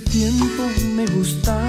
Tiempo me gusta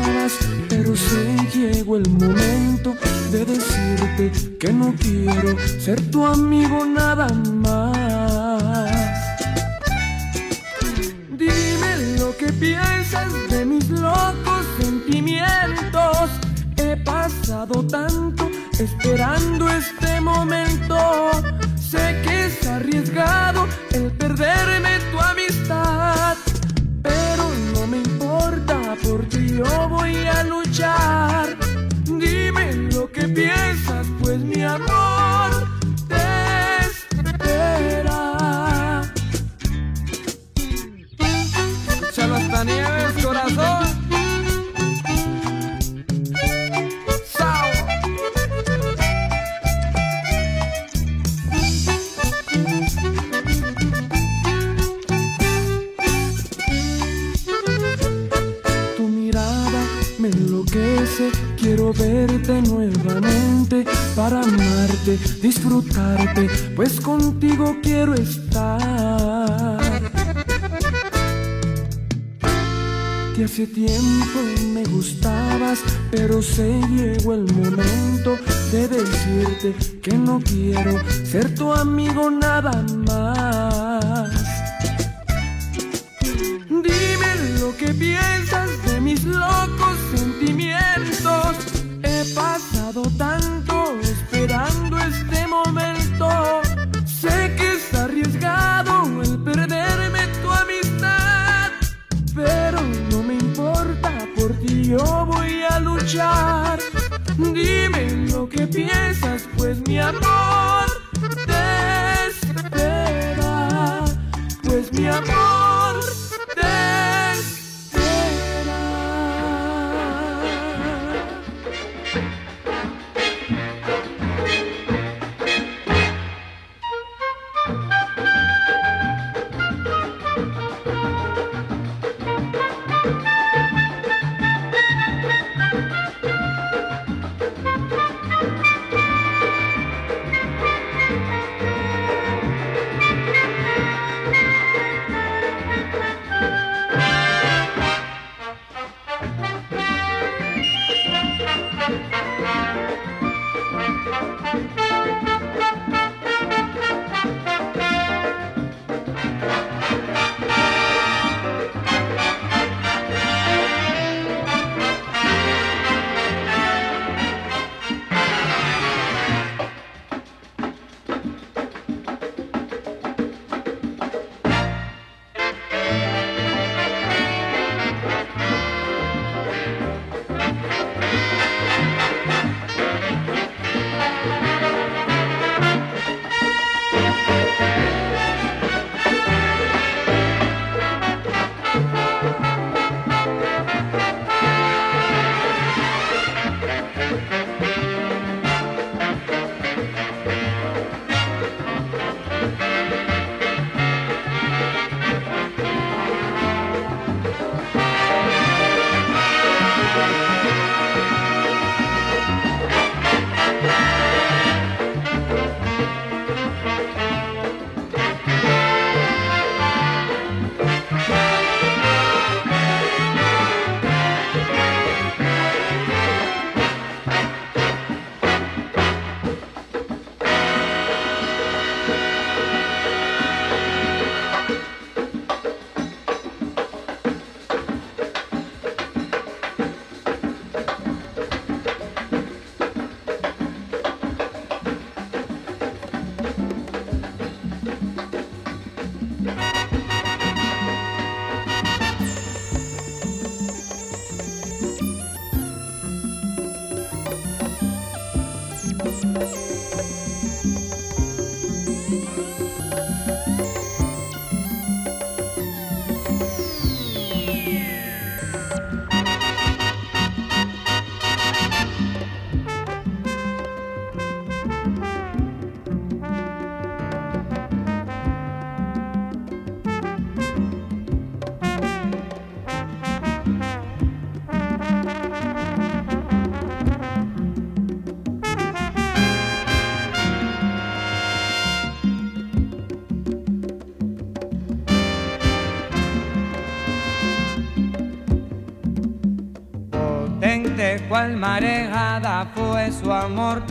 cual marejada fue su amor.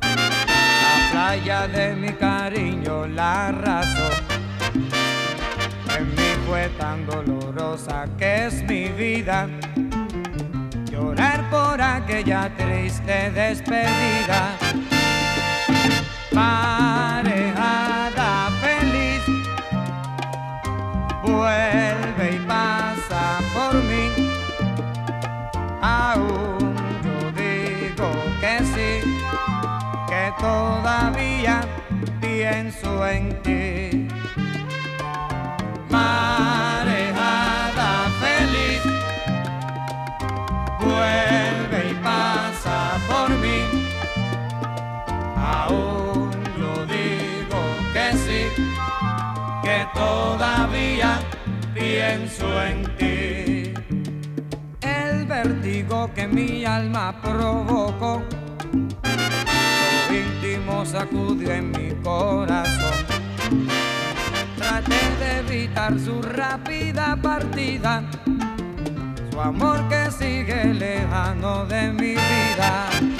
La playa de mi cariño la arrasó. En mí fue tan dolorosa que es mi vida. Llorar por aquella triste despedida. pienso en ti. Marejada feliz, vuelve y pasa por mí. Aún yo digo que sí, que todavía pienso en ti. El vertigo que mi alma provocó sacudió en mi corazón. Traté de evitar su rápida partida, su amor que sigue lejano de mi vida.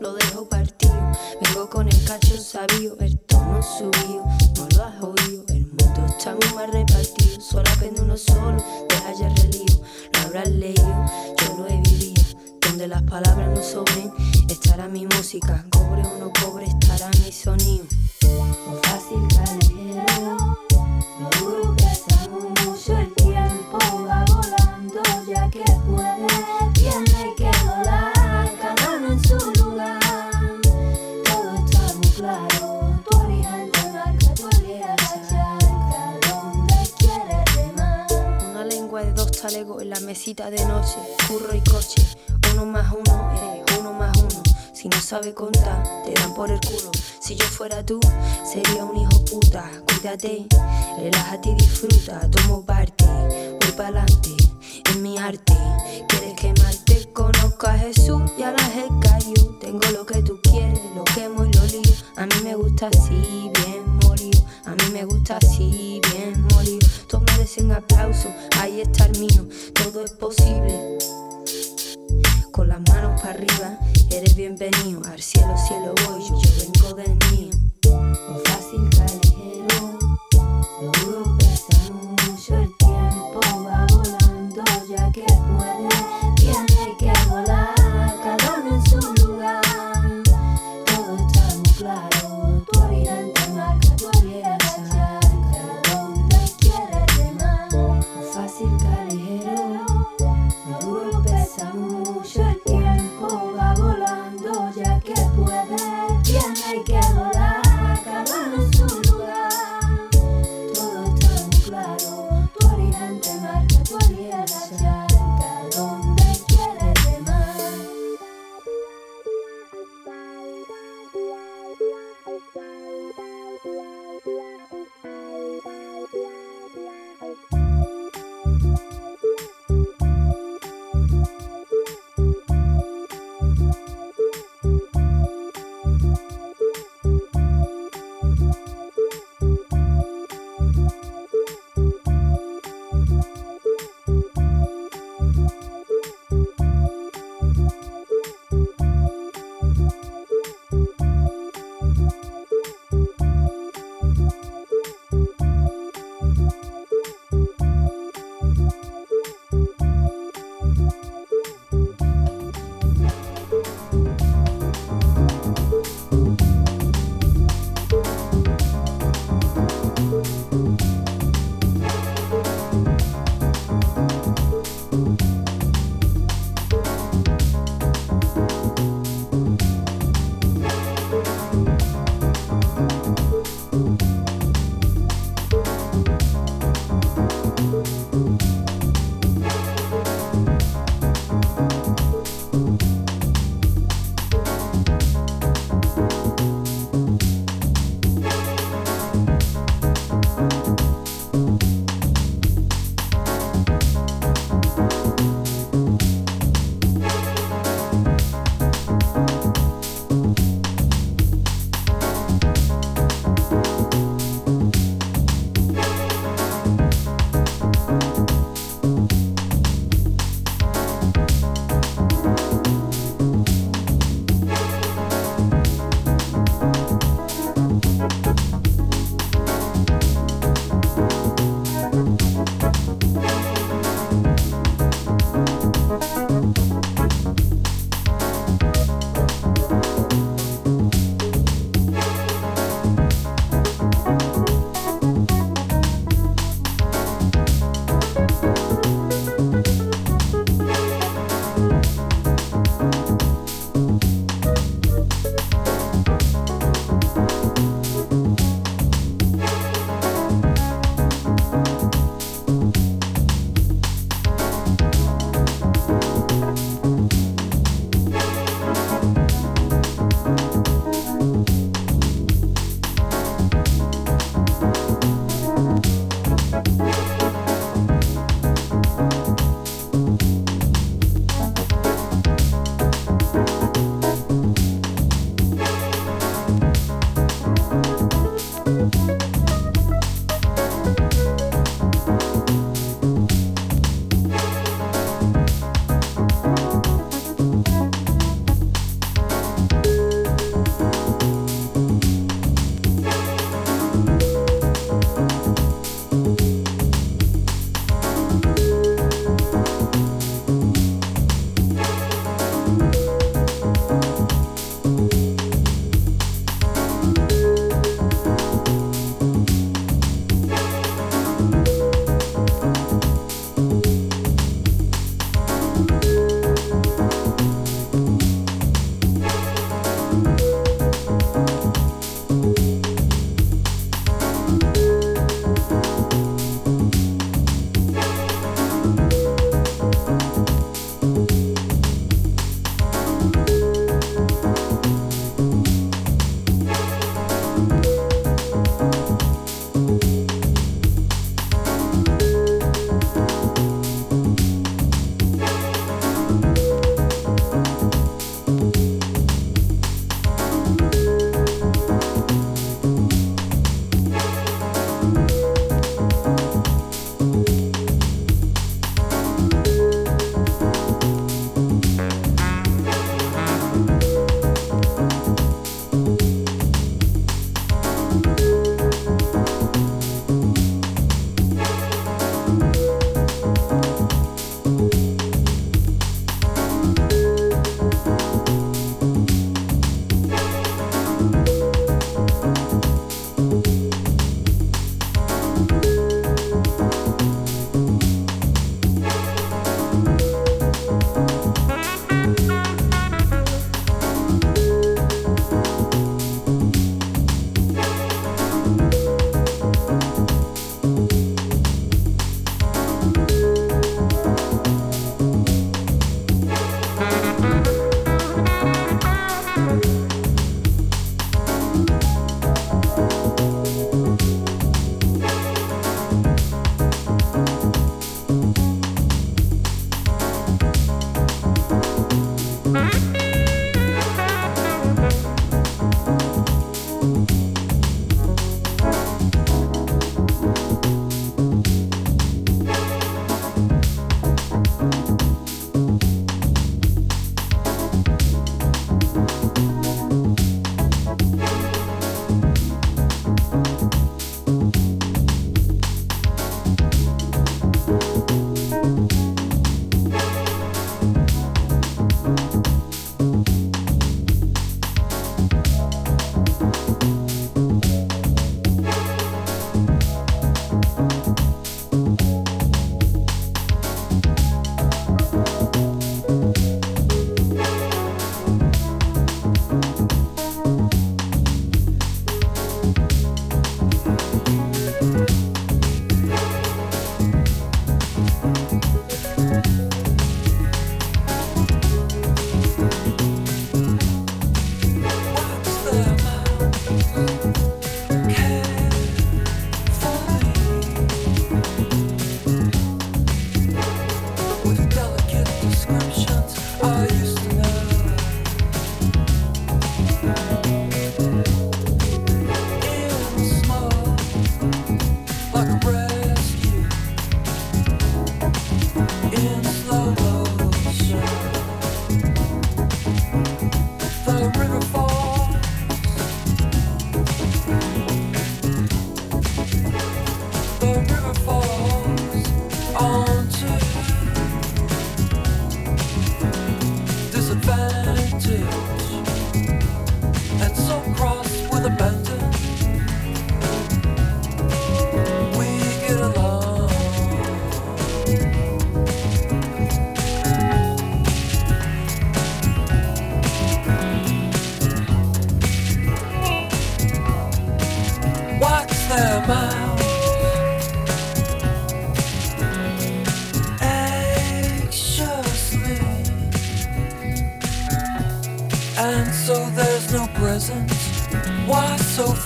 lo dejo partido. Vengo con el cacho sabio, el tono subido, no lo has oído. El mundo está muy mal repartido, solo aprende uno solo, deja ya el relío. Lo habrás leído, yo lo he vivido. Donde las palabras no sobren, estará mi música. Cobre o no cobre, estará mi sonido. No fácil, calero. Talego en la mesita de noche, curro y coche. Uno más uno es uno más uno. Si no sabe contar, te dan por el culo. Si yo fuera tú, sería un hijo puta. Cuídate, relájate y disfruta. Tomo parte, voy pa'lante, en mi arte. Quieres quemarte, conozco a Jesús y a la Jecayo. Tengo lo que tú quieres, lo quemo y lo lío. A mí me gusta así, bien molido. A mí me gusta así, bien molido. Todos merecen aplauso, ahí está el mío. Todo es posible con las manos para arriba, eres bienvenido. Al cielo, cielo voy, yo, vengo del mío. Lo fácil,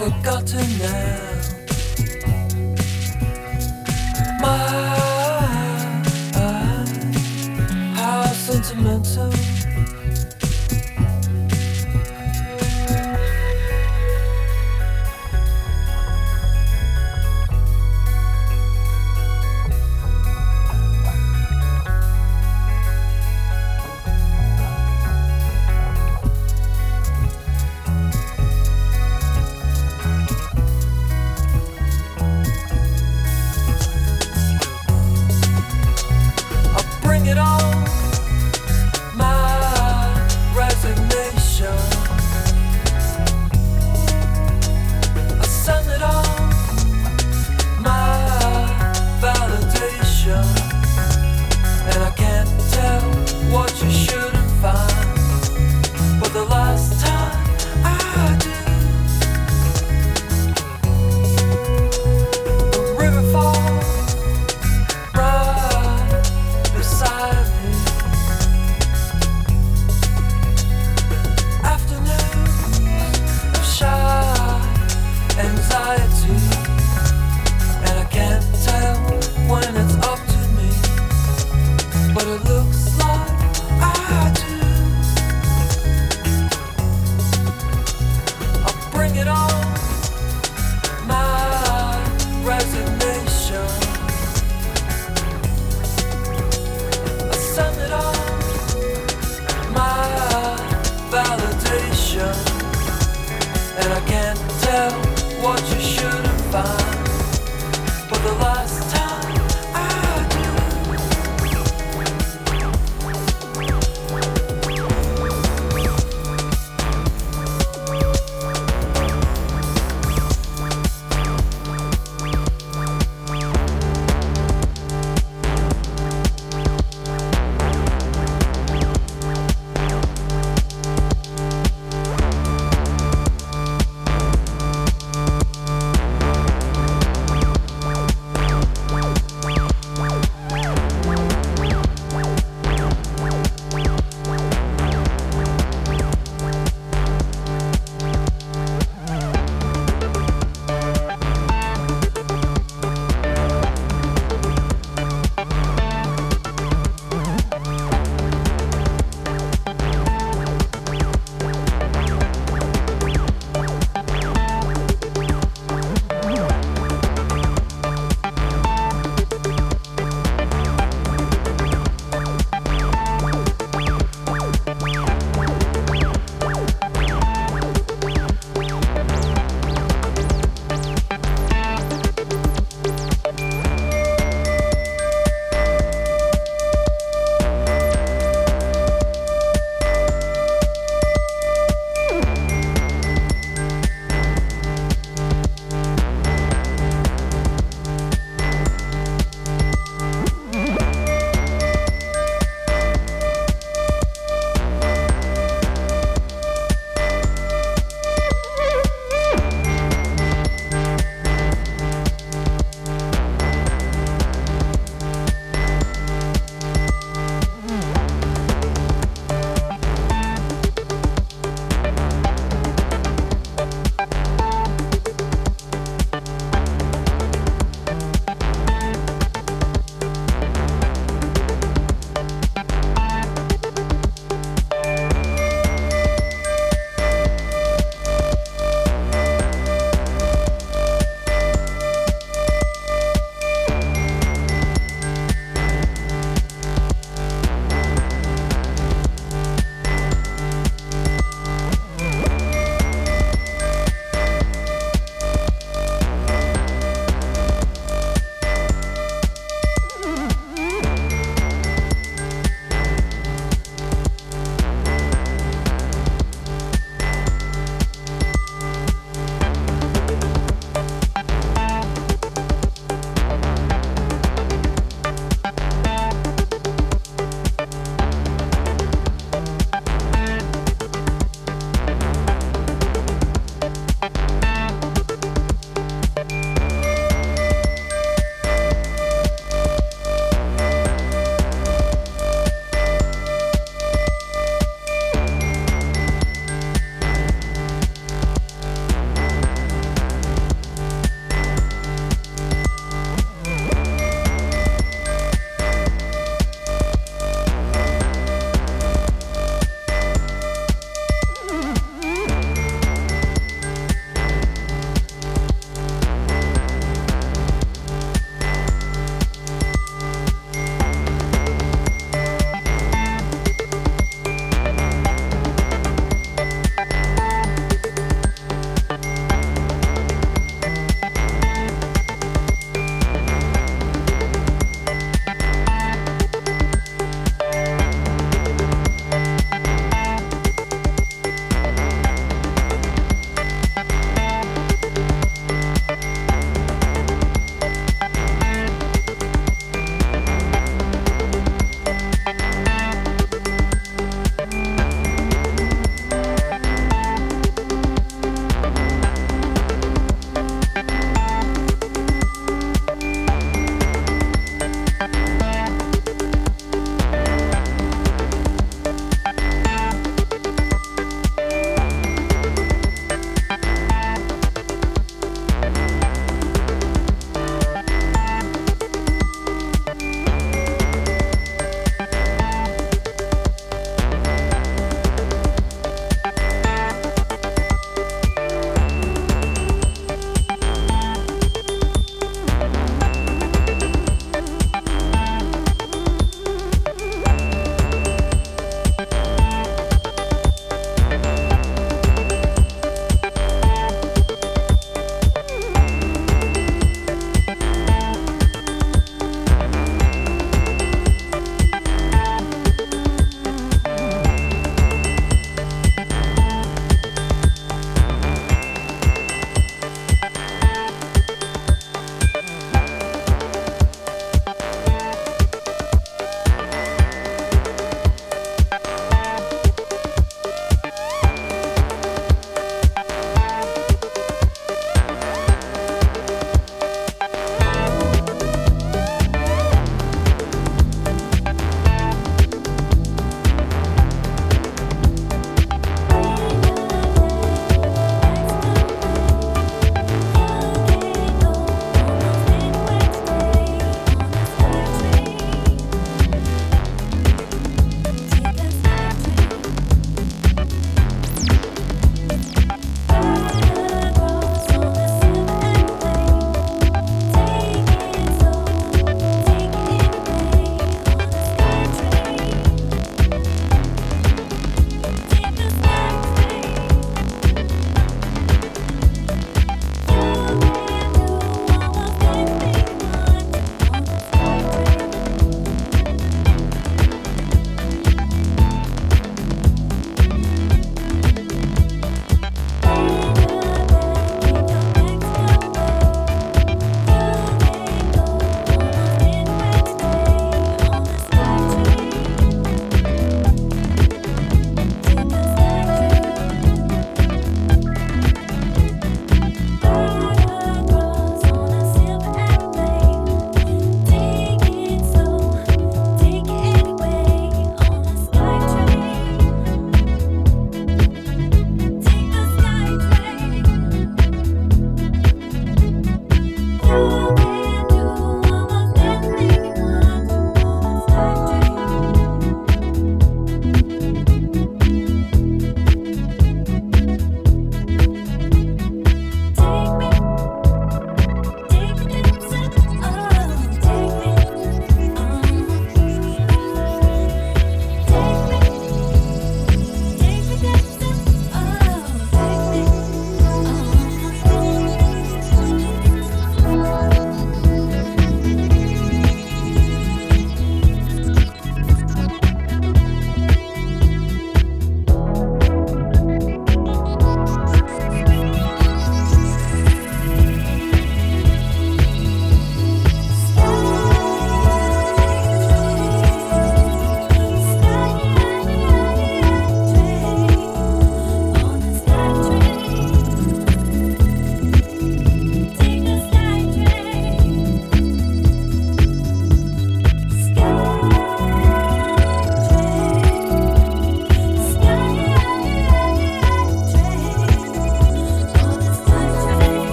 forgotten now. and I can't tell what you should have found, but the light.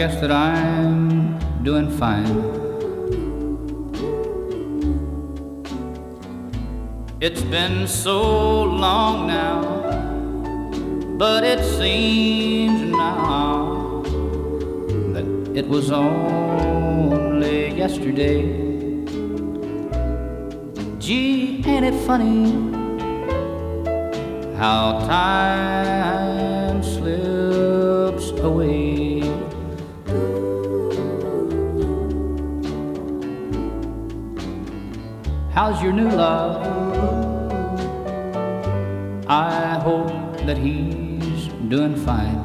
Guess that I'm doing fine. It's been so long now but it seems now that it was only yesterday. Gee, ain't it funny how time slips away? How's your new love? I hope that he's doing fine.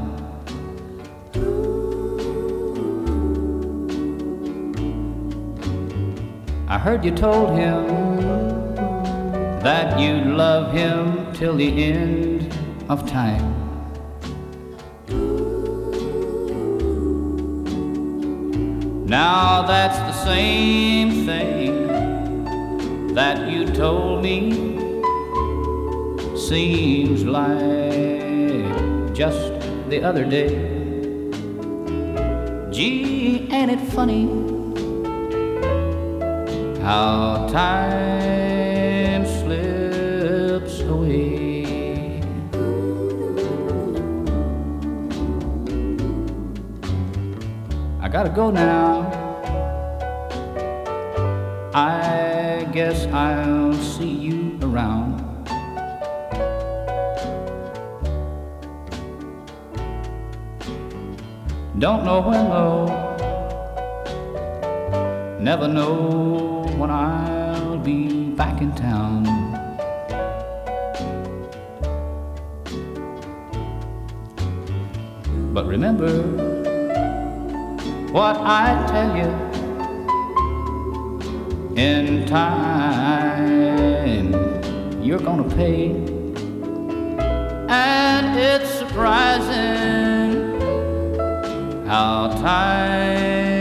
I heard you told him that you'd love him till the end of time. Now that's the same thing that you told me seems like just the other day. Gee, ain't it funny how time slips away? I gotta go now. Guess I'll see you around. Don't know when though, never know when I'll be back in town. But remember what I tell you in time, you're gonna pay. And it's surprising how time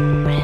Thank